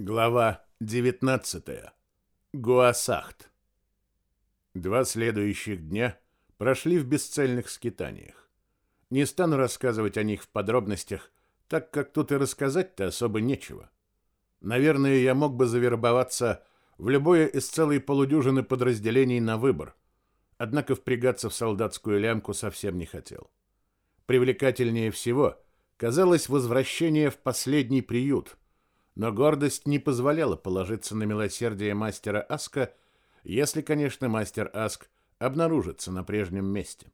Глава 19. Гуасахт. Два следующих дня прошли в бесцельных скитаниях. Не стану рассказывать о них в подробностях, так как тут и рассказать-то особо нечего. Наверное, я мог бы завербоваться в любое из целой полудюжины подразделений на выбор, однако впрягаться в солдатскую лямку совсем не хотел. Привлекательнее всего казалось возвращение в последний приют – но гордость не позволяла положиться на милосердие мастера Аска, если, конечно, мастер Аск обнаружится на прежнем месте.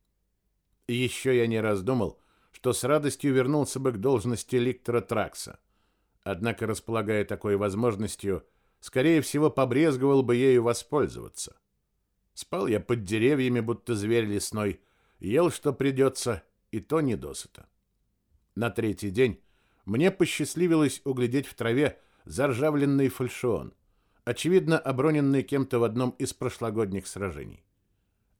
Еще я не раз думал, что с радостью вернулся бы к должности ликтора Тракса. Однако, располагая такой возможностью, скорее всего, побрезговал бы ею воспользоваться. Спал я под деревьями, будто зверь лесной, ел, что придется, и то не досыта. На третий день мне посчастливилось углядеть в траве заржавленный фальшион, очевидно оброненный кем-то в одном из прошлогодних сражений.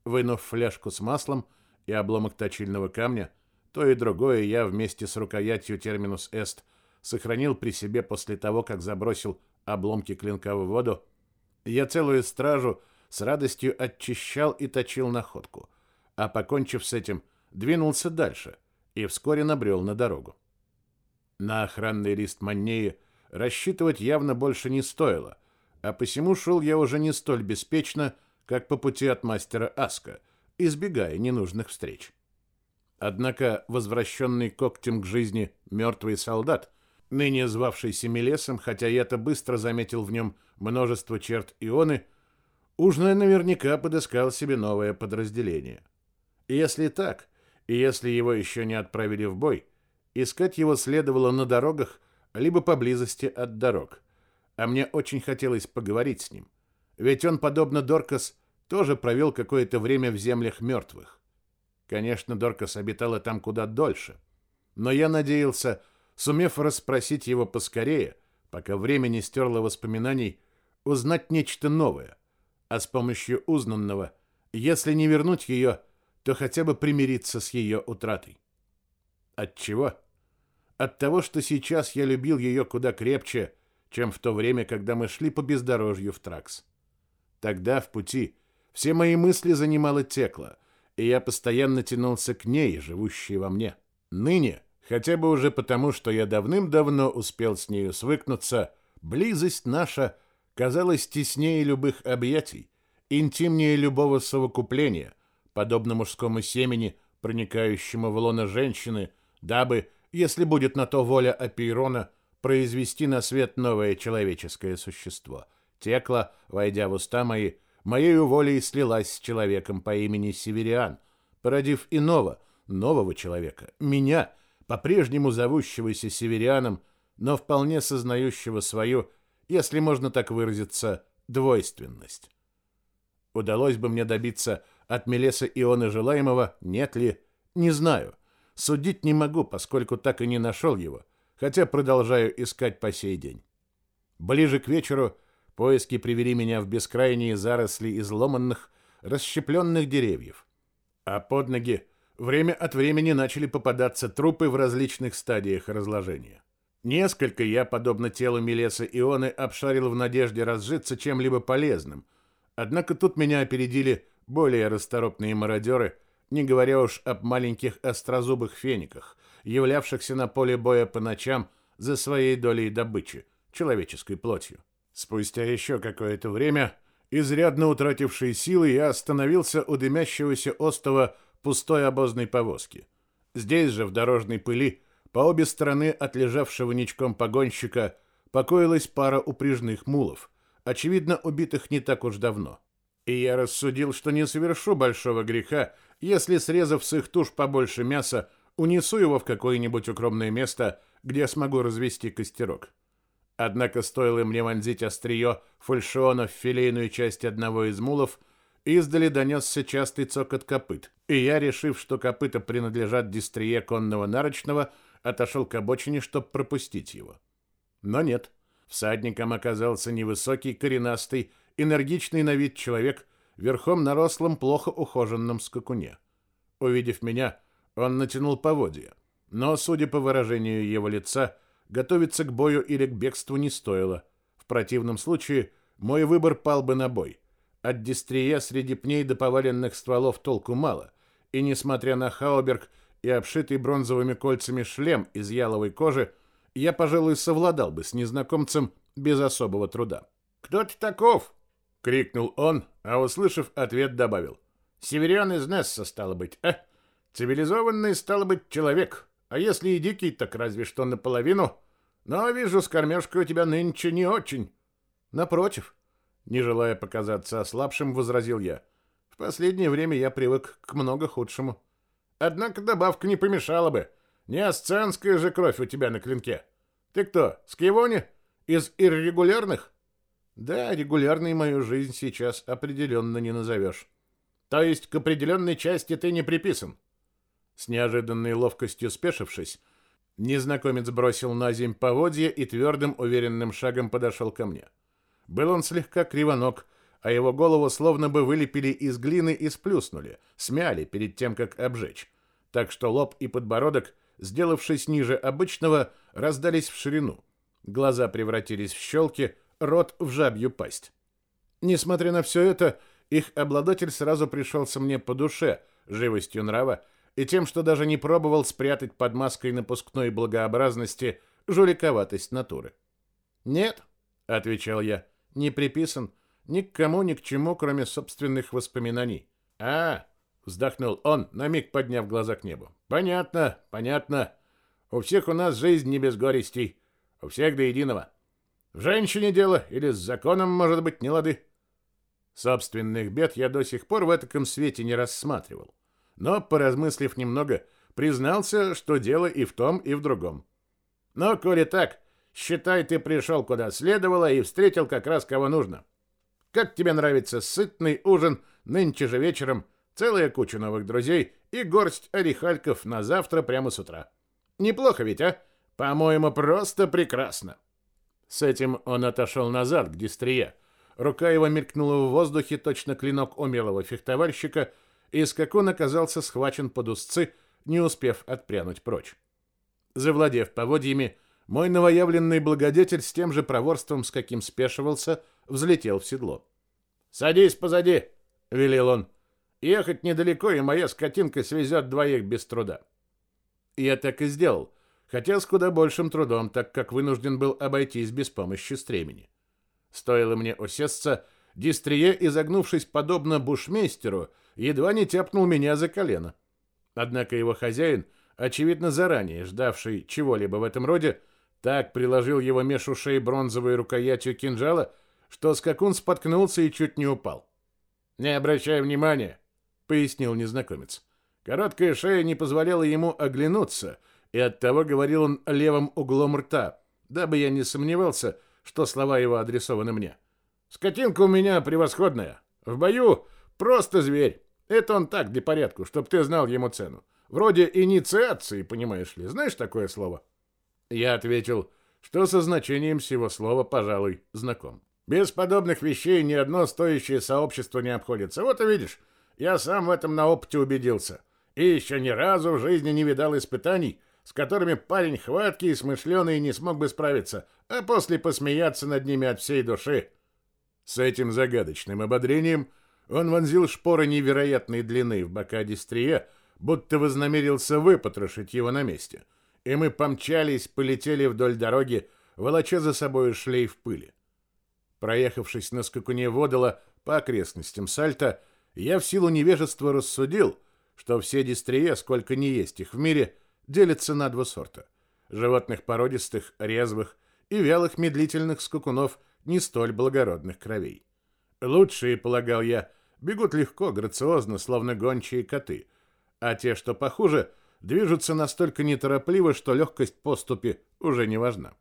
Вынув фляжку с маслом и обломок точильного камня, то и другое я вместе с рукоятью терминус эст сохранил при себе после того, как забросил обломки клинка в воду. Я целую стражу с радостью очищал и точил находку, а покончив с этим, двинулся дальше и вскоре набрел на дорогу. На охранный лист Маннеи рассчитывать явно больше не стоило, а посему шел я уже не столь беспечно, как по пути от мастера Аска, избегая ненужных встреч. Однако возвращенный когтем к жизни мертвый солдат, ныне звавшийся Мелесом, хотя я-то быстро заметил в нем множество черт Ионы, уж наверняка подыскал себе новое подразделение. Если так, и если его еще не отправили в бой, Искать его следовало на дорогах, либо поблизости от дорог. А мне очень хотелось поговорить с ним. Ведь он, подобно Доркас, тоже провел какое-то время в землях мертвых. Конечно, Доркас обитала там куда дольше. Но я надеялся, сумев расспросить его поскорее, пока время не стерло воспоминаний, узнать нечто новое. А с помощью узнанного, если не вернуть ее, то хотя бы примириться с ее утратой. От чего? От того, что сейчас я любил ее куда крепче, чем в то время, когда мы шли по бездорожью в Тракс. Тогда, в пути, все мои мысли занимало текло, и я постоянно тянулся к ней, живущей во мне. Ныне, хотя бы уже потому, что я давным-давно успел с нею свыкнуться, близость наша казалась теснее любых объятий, интимнее любого совокупления, подобно мужскому семени, проникающему в лоно женщины, дабы если будет на то воля Апейрона, произвести на свет новое человеческое существо. Текла, войдя в уста мои, моею волей слилась с человеком по имени Севериан, породив иного, нового человека, меня, по-прежнему зовущегося Северианом, но вполне сознающего свою, если можно так выразиться, двойственность. Удалось бы мне добиться от Мелеса Иона желаемого, нет ли, не знаю — Судить не могу, поскольку так и не нашел его, хотя продолжаю искать по сей день. Ближе к вечеру поиски привели меня в бескрайние заросли изломанных, расщепленных деревьев. А под ноги время от времени начали попадаться трупы в различных стадиях разложения. Несколько я, подобно телу Милеса Ионы, обшарил в надежде разжиться чем-либо полезным. Однако тут меня опередили более расторопные мародеры – не говоря уж об маленьких острозубых фениках, являвшихся на поле боя по ночам за своей долей добычи, человеческой плотью. Спустя еще какое-то время, изрядно утративший силы, я остановился у дымящегося остова пустой обозной повозки. Здесь же, в дорожной пыли, по обе стороны от лежавшего ничком погонщика, покоилась пара упряжных мулов, очевидно, убитых не так уж давно. И я рассудил, что не совершу большого греха, если, срезав с их туш побольше мяса, унесу его в какое-нибудь укромное место, где смогу развести костерок. Однако стоило мне вонзить острие фальшиона в филейную часть одного из мулов, издали донесся частый цокот копыт, и я, решив, что копыта принадлежат дистрие конного нарочного, отошел к обочине, чтобы пропустить его. Но нет, всадником оказался невысокий, коренастый, энергичный на вид человек верхом на рослом, плохо ухоженном скакуне. Увидев меня, он натянул поводья, но, судя по выражению его лица, готовиться к бою или к бегству не стоило. В противном случае мой выбор пал бы на бой. От дистрия среди пней до поваленных стволов толку мало, и несмотря на Хауберг и обшитый бронзовыми кольцами шлем из яловой кожи, я, пожалуй, совладал бы с незнакомцем без особого труда. «Кто ты таков?» — крикнул он, а, услышав ответ, добавил. «Северян из Несса, стало быть, а? Цивилизованный, стало быть, человек. А если и дикий, так разве что наполовину. Но, вижу, с кормежкой у тебя нынче не очень». «Напротив», — не желая показаться ослабшим, возразил я. «В последнее время я привык к много худшему». «Однако добавка не помешала бы. Не асценская же кровь у тебя на клинке. Ты кто, с Кивони? Из иррегулярных?» Да, регулярной мою жизнь сейчас определенно не назовешь. То есть к определенной части ты не приписан? С неожиданной ловкостью спешившись, незнакомец бросил на земь поводья и твердым уверенным шагом подошел ко мне. Был он слегка кривоног, а его голову словно бы вылепили из глины и сплюснули, смяли перед тем, как обжечь. Так что лоб и подбородок, сделавшись ниже обычного, раздались в ширину. Глаза превратились в щелки, рот в жабью пасть. Несмотря на все это, их обладатель сразу пришелся мне по душе, живостью нрава и тем, что даже не пробовал спрятать под маской напускной благообразности жуликоватость натуры. «Нет», — отвечал я, — «не приписан ни к кому, ни к чему, кроме собственных воспоминаний». «А, — вздохнул он, на миг подняв глаза к небу. «Понятно, понятно. У всех у нас жизнь не без горестей. У всех до единого. В женщине дело или с законом, может быть, не лады. Собственных бед я до сих пор в этом свете не рассматривал. Но, поразмыслив немного, признался, что дело и в том, и в другом. Но, коли так, считай, ты пришел куда следовало и встретил как раз кого нужно. Как тебе нравится сытный ужин нынче же вечером, целая куча новых друзей и горсть орехальков на завтра прямо с утра? Неплохо ведь, а? По-моему, просто прекрасно. С этим он отошел назад, к дистрие. Рука его мелькнула в воздухе, точно клинок умелого фехтовальщика, и скакун оказался схвачен под узцы, не успев отпрянуть прочь. Завладев поводьями, мой новоявленный благодетель с тем же проворством, с каким спешивался, взлетел в седло. «Садись позади!» — велел он. «Ехать недалеко, и моя скотинка свезет двоих без труда». Я так и сделал — хотя с куда большим трудом, так как вынужден был обойтись без помощи стремени. Стоило мне усесться, Дистрие, изогнувшись подобно бушмейстеру, едва не тяпнул меня за колено. Однако его хозяин, очевидно заранее ждавший чего-либо в этом роде, так приложил его меж ушей бронзовой рукоятью кинжала, что скакун споткнулся и чуть не упал. «Не обращай внимания», — пояснил незнакомец. Короткая шея не позволяла ему оглянуться — и оттого говорил он левым углом рта, дабы я не сомневался, что слова его адресованы мне. «Скотинка у меня превосходная. В бою просто зверь. Это он так, для порядку, чтоб ты знал ему цену. Вроде инициации, понимаешь ли. Знаешь такое слово?» Я ответил, что со значением всего слова, пожалуй, знаком. «Без подобных вещей ни одно стоящее сообщество не обходится. Вот и видишь, я сам в этом на опыте убедился. И еще ни разу в жизни не видал испытаний, с которыми парень хваткий и смышленый не смог бы справиться, а после посмеяться над ними от всей души. С этим загадочным ободрением он вонзил шпоры невероятной длины в бока Дистрия, будто вознамерился выпотрошить его на месте. И мы помчались, полетели вдоль дороги, волоча за собой шлейф пыли. Проехавшись на скакуне водола по окрестностям Сальта, я в силу невежества рассудил, что все дистрия, сколько ни есть их в мире, делится на два сорта. Животных породистых, резвых и вялых медлительных скакунов не столь благородных кровей. Лучшие, полагал я, бегут легко, грациозно, словно гончие коты, а те, что похуже, движутся настолько неторопливо, что легкость поступи уже не важна.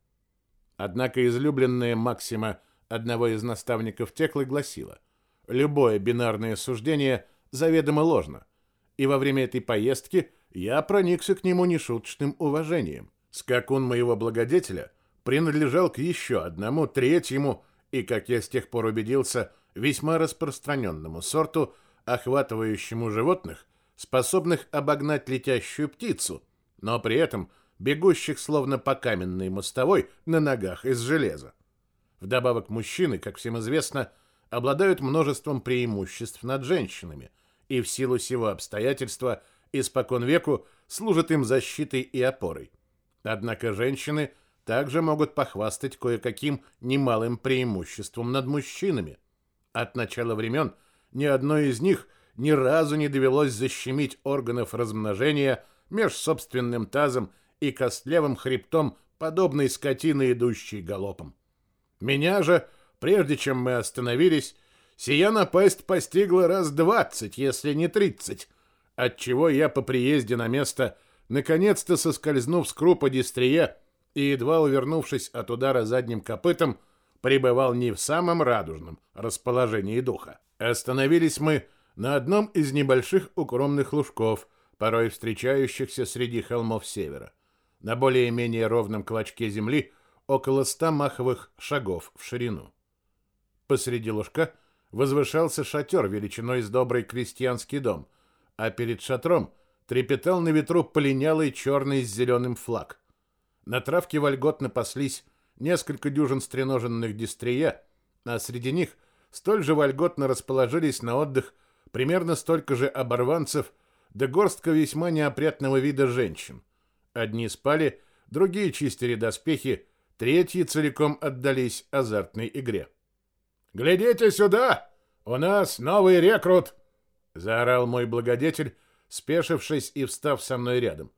Однако излюбленная максима одного из наставников Теклы гласила «Любое бинарное суждение заведомо ложно», и во время этой поездки – я проникся к нему нешуточным уважением. Скакун моего благодетеля принадлежал к еще одному, третьему и, как я с тех пор убедился, весьма распространенному сорту, охватывающему животных, способных обогнать летящую птицу, но при этом бегущих словно по каменной мостовой на ногах из железа. Вдобавок мужчины, как всем известно, обладают множеством преимуществ над женщинами, и в силу сего обстоятельства испокон веку служат им защитой и опорой. Однако женщины также могут похвастать кое-каким немалым преимуществом над мужчинами. От начала времен ни одной из них ни разу не довелось защемить органов размножения меж собственным тазом и костлявым хребтом подобной скотины, идущей галопом. Меня же, прежде чем мы остановились, сия напасть постигла раз двадцать, если не тридцать, отчего я по приезде на место, наконец-то соскользнув с крупа дистрия и, едва увернувшись от удара задним копытом, пребывал не в самом радужном расположении духа. Остановились мы на одном из небольших укромных лужков, порой встречающихся среди холмов севера. На более-менее ровном клочке земли около ста маховых шагов в ширину. Посреди лужка возвышался шатер величиной с добрый крестьянский дом, а перед шатром трепетал на ветру полинялый черный с зеленым флаг. На травке вольготно паслись несколько дюжин стреноженных дистрия, а среди них столь же вольготно расположились на отдых примерно столько же оборванцев, да горстка весьма неопрятного вида женщин. Одни спали, другие чистили доспехи, третьи целиком отдались азартной игре. «Глядите сюда! У нас новый рекрут!» — заорал мой благодетель, спешившись и встав со мной рядом,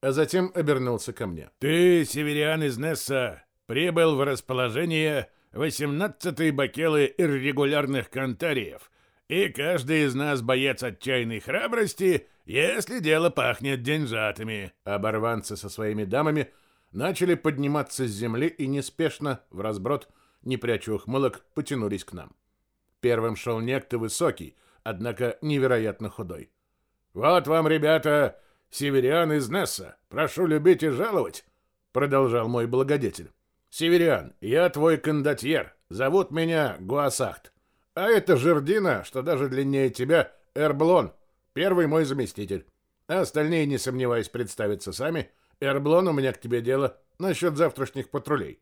а затем обернулся ко мне. «Ты, северян из Несса, прибыл в расположение 18-й бакелы иррегулярных кантариев, и каждый из нас боец отчаянной храбрости, если дело пахнет деньжатами». Оборванцы со своими дамами начали подниматься с земли и неспешно, в разброд, не пряча ухмылок, потянулись к нам. Первым шел некто высокий, однако невероятно худой. «Вот вам, ребята, северян из Несса, прошу любить и жаловать», — продолжал мой благодетель. «Северян, я твой кондотьер, зовут меня Гуасахт. А это жердина, что даже длиннее тебя, Эрблон, первый мой заместитель. А остальные, не сомневаюсь, представятся сами. Эрблон, у меня к тебе дело насчет завтрашних патрулей».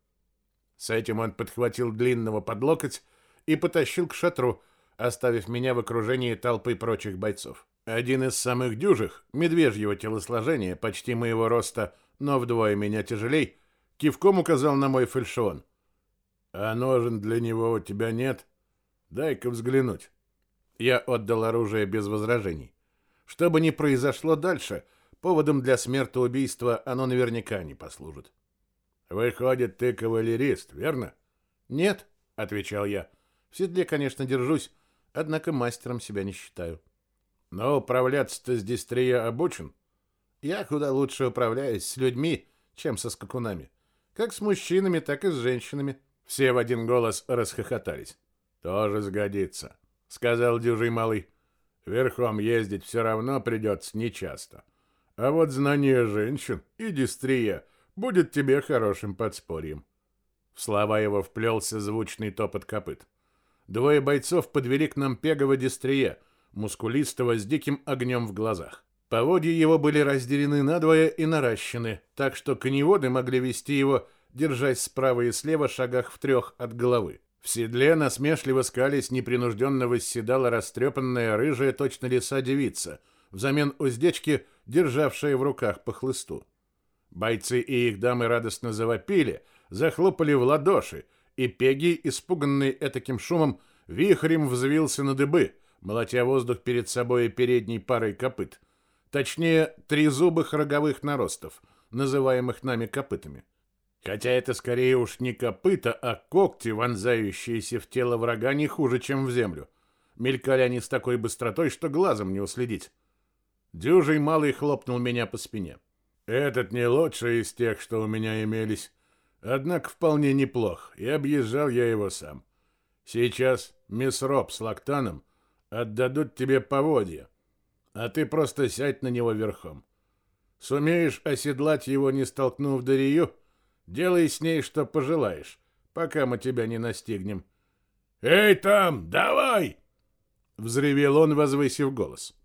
С этим он подхватил длинного под локоть и потащил к шатру, оставив меня в окружении толпы прочих бойцов. Один из самых дюжих, медвежьего телосложения, почти моего роста, но вдвое меня тяжелей, кивком указал на мой фальшион. «А ножен для него у тебя нет? Дай-ка взглянуть». Я отдал оружие без возражений. Что бы ни произошло дальше, поводом для смертоубийства оно наверняка не послужит. «Выходит, ты кавалерист, верно?» «Нет», — отвечал я. «В седле, конечно, держусь, однако мастером себя не считаю. Но управляться-то с дистрия обучен. Я куда лучше управляюсь с людьми, чем со скакунами. Как с мужчинами, так и с женщинами. Все в один голос расхохотались. Тоже сгодится, сказал дюжий малый. Верхом ездить все равно придется нечасто. А вот знание женщин и дистрия будет тебе хорошим подспорьем. В слова его вплелся звучный топот копыт. Двое бойцов подвели к нам Пегова Дистрия, мускулистого с диким огнем в глазах. Поводья его были разделены надвое и наращены, так что коневоды могли вести его, держась справа и слева шагах в трех от головы. В седле насмешливо скались непринужденно восседала растрепанная рыжая точно лиса девица, взамен уздечки, державшая в руках по хлысту. Бойцы и их дамы радостно завопили, захлопали в ладоши, и Пеги, испуганный этаким шумом, вихрем взвился на дыбы, молотя воздух перед собой передней парой копыт. Точнее, трезубых роговых наростов, называемых нами копытами. Хотя это скорее уж не копыта, а когти, вонзающиеся в тело врага не хуже, чем в землю. Мелькали они с такой быстротой, что глазом не уследить. Дюжий малый хлопнул меня по спине. Этот не лучший из тех, что у меня имелись. Однако вполне неплох, и объезжал я его сам. Сейчас мисс Роб с Лактаном отдадут тебе поводья, а ты просто сядь на него верхом. Сумеешь оседлать его, не столкнув Дарию, делай с ней, что пожелаешь, пока мы тебя не настигнем. «Эй, там, давай!» — взревел он, возвысив голос.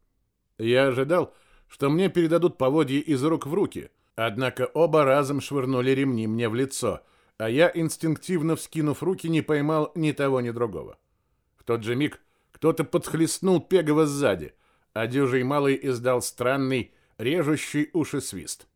Я ожидал, что мне передадут поводья из рук в руки — Однако оба разом швырнули ремни мне в лицо, а я, инстинктивно вскинув руки, не поймал ни того, ни другого. В тот же миг кто-то подхлестнул Пегова сзади, а дюжий малый издал странный, режущий уши свист.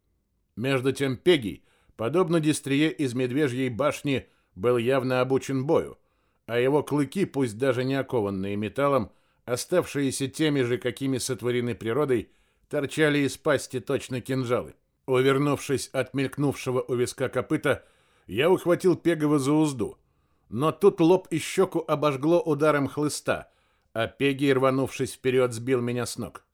Между тем Пегий, подобно дистрие из Медвежьей башни, был явно обучен бою, а его клыки, пусть даже не окованные металлом, оставшиеся теми же, какими сотворены природой, торчали из пасти точно кинжалы. Увернувшись от мелькнувшего у виска копыта, я ухватил Пегова за узду, но тут лоб и щеку обожгло ударом хлыста, а Пеги, рванувшись вперед, сбил меня с ног.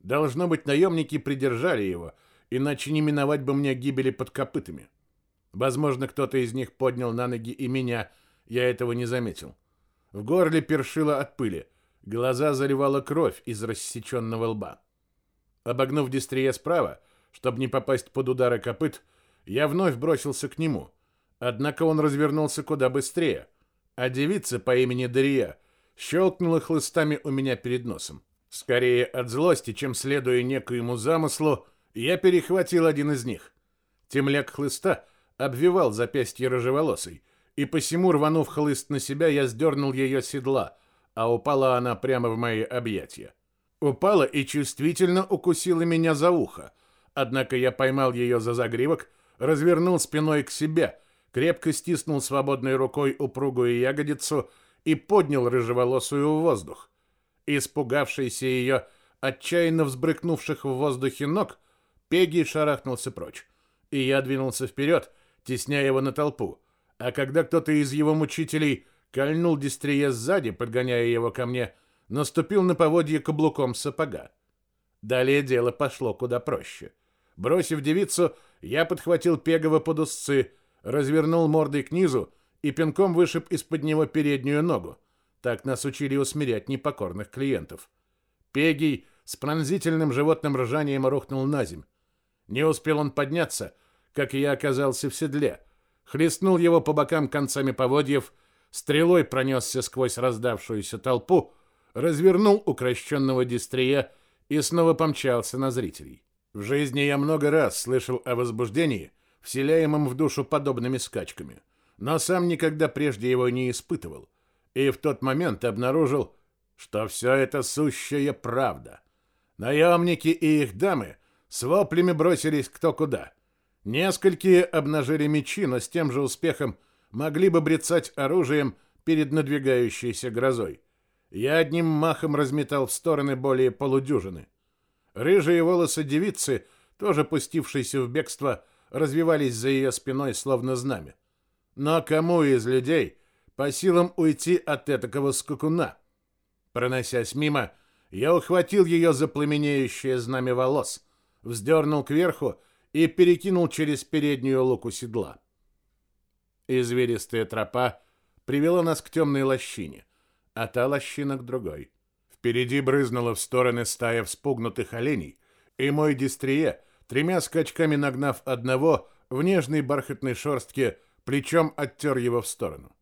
Должно быть, наемники придержали его, иначе не миновать бы мне гибели под копытами. Возможно, кто-то из них поднял на ноги и меня, я этого не заметил. В горле першило от пыли, глаза заливала кровь из рассеченного лба. Обогнув Дистрия справа, чтобы не попасть под удары копыт, я вновь бросился к нему. Однако он развернулся куда быстрее, а девица по имени Дария щелкнула хлыстами у меня перед носом. Скорее от злости, чем следуя некоему замыслу, я перехватил один из них. Темляк хлыста обвивал запястье рыжеволосой, и посему, рванув хлыст на себя, я сдернул ее седла, а упала она прямо в мои объятия. Упала и чувствительно укусила меня за ухо, однако я поймал ее за загривок, развернул спиной к себе, крепко стиснул свободной рукой упругую ягодицу и поднял рыжеволосую в воздух. Испугавшийся ее, отчаянно взбрыкнувших в воздухе ног, Пеги шарахнулся прочь, и я двинулся вперед, тесняя его на толпу, а когда кто-то из его мучителей кольнул Дистрие сзади, подгоняя его ко мне, наступил на поводье каблуком сапога. Далее дело пошло куда проще. Бросив девицу, я подхватил Пегова под узцы, развернул мордой к низу и пинком вышиб из-под него переднюю ногу. Так нас учили усмирять непокорных клиентов. Пегий с пронзительным животным ржанием рухнул на земь. Не успел он подняться, как я оказался в седле. Хлестнул его по бокам концами поводьев, стрелой пронесся сквозь раздавшуюся толпу, развернул укращенного дистрия и снова помчался на зрителей. В жизни я много раз слышал о возбуждении, вселяемом в душу подобными скачками, но сам никогда прежде его не испытывал, и в тот момент обнаружил, что все это сущая правда. Наемники и их дамы с воплями бросились кто куда. Несколькие обнажили мечи, но с тем же успехом могли бы брецать оружием перед надвигающейся грозой. Я одним махом разметал в стороны более полудюжины. Рыжие волосы девицы, тоже пустившиеся в бегство, развивались за ее спиной, словно знамя. Но кому из людей по силам уйти от этакого скакуна? Проносясь мимо, я ухватил ее за пламенеющее знамя волос, вздернул кверху и перекинул через переднюю луку седла. Извилистая тропа привела нас к темной лощине а та лощина к другой. Впереди брызнула в стороны стая вспугнутых оленей, и мой дистрие, тремя скачками нагнав одного, в нежной бархатной шерстке плечом оттер его в сторону.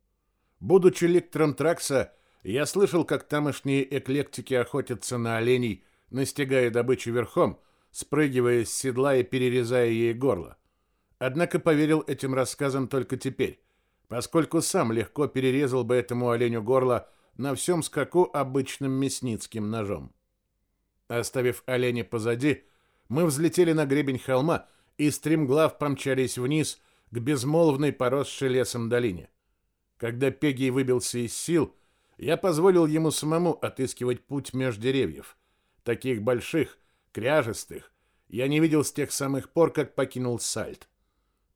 Будучи лектором Тракса, я слышал, как тамошние эклектики охотятся на оленей, настигая добычу верхом, спрыгивая с седла и перерезая ей горло. Однако поверил этим рассказам только теперь, поскольку сам легко перерезал бы этому оленю горло на всем скаку обычным мясницким ножом. Оставив оленя позади, мы взлетели на гребень холма и стремглав помчались вниз к безмолвной поросшей лесом долине. Когда Пегий выбился из сил, я позволил ему самому отыскивать путь меж деревьев. Таких больших, кряжестых, я не видел с тех самых пор, как покинул Сальт.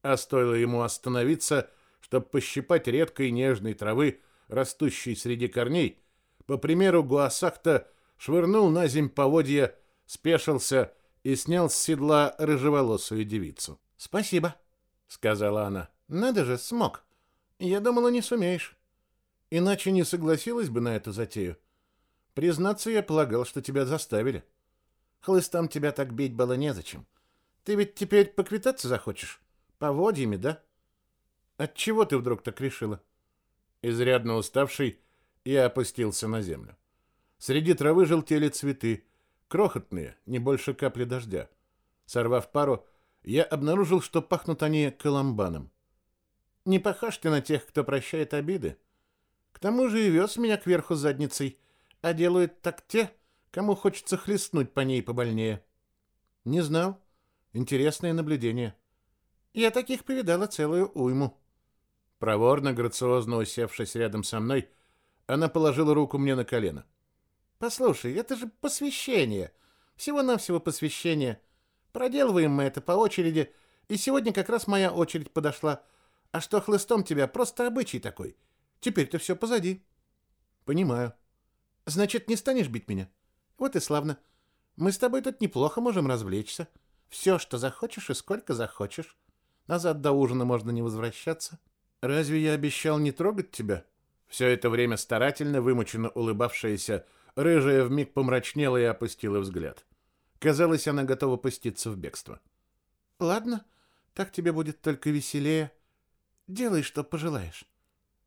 А стоило ему остановиться, чтобы пощипать редкой нежной травы, растущий среди корней, по примеру Гуасахта швырнул на земь поводья, спешился и снял с седла рыжеволосую девицу. «Спасибо», — сказала она. «Надо же, смог. Я думала, не сумеешь. Иначе не согласилась бы на эту затею. Признаться, я полагал, что тебя заставили. Хлыстом тебя так бить было незачем. Ты ведь теперь поквитаться захочешь? Поводьями, да? Отчего ты вдруг так решила?» Изрядно уставший, я опустился на землю. Среди травы желтели цветы, крохотные, не больше капли дождя. Сорвав пару, я обнаружил, что пахнут они коломбаном. Не похож ты на тех, кто прощает обиды. К тому же и вез меня кверху задницей, а делают так те, кому хочется хлестнуть по ней побольнее. Не знал. Интересное наблюдение. Я таких повидала целую уйму. Проворно, грациозно усевшись рядом со мной, она положила руку мне на колено. Послушай, это же посвящение. Всего-навсего посвящение. Проделываем мы это по очереди, и сегодня как раз моя очередь подошла. А что хлыстом тебя, просто обычай такой. Теперь-то все позади. Понимаю. Значит, не станешь бить меня? Вот и славно. Мы с тобой тут неплохо можем развлечься. Все, что захочешь и сколько захочешь. Назад до ужина можно не возвращаться. Разве я обещал не трогать тебя? Все это время старательно, вымученно улыбавшаяся, рыжая вмиг помрачнела и опустила взгляд. Казалось, она готова пуститься в бегство. Ладно, так тебе будет только веселее. Делай, что пожелаешь.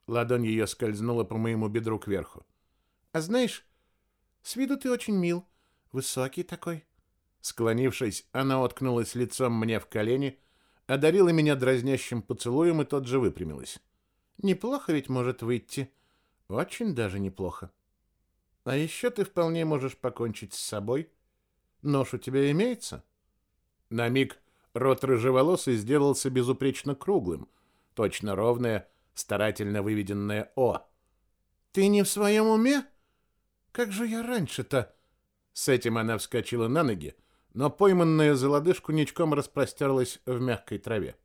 Ладонь ее скользнула по моему бедру кверху. А знаешь, с виду ты очень мил, высокий такой. Склонившись, она уткнулась лицом мне в колени, одарила меня дразнящим поцелуем и тот же выпрямилась. Неплохо ведь может выйти. Очень даже неплохо. А еще ты вполне можешь покончить с собой. Нож у тебя имеется? На миг рот рыжеволосый сделался безупречно круглым, точно ровное, старательно выведенное «О». «Ты не в своем уме? Как же я раньше-то?» С этим она вскочила на ноги, но пойманная за лодыжку ничком распростерлась в мягкой траве.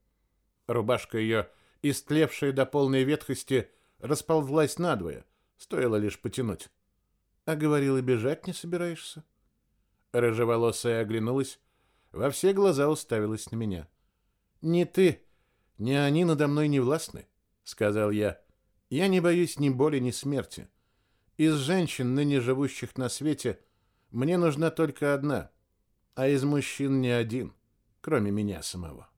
Рубашка ее, истлевшая до полной ветхости, расползлась надвое, стоило лишь потянуть. «А говорила, бежать не собираешься?» Рыжеволосая оглянулась, во все глаза уставилась на меня. «Не ты, ни они надо мной не властны», — сказал я. «Я не боюсь ни боли, ни смерти. Из женщин, ныне живущих на свете, мне нужна только одна, а из мужчин ни один, кроме меня самого».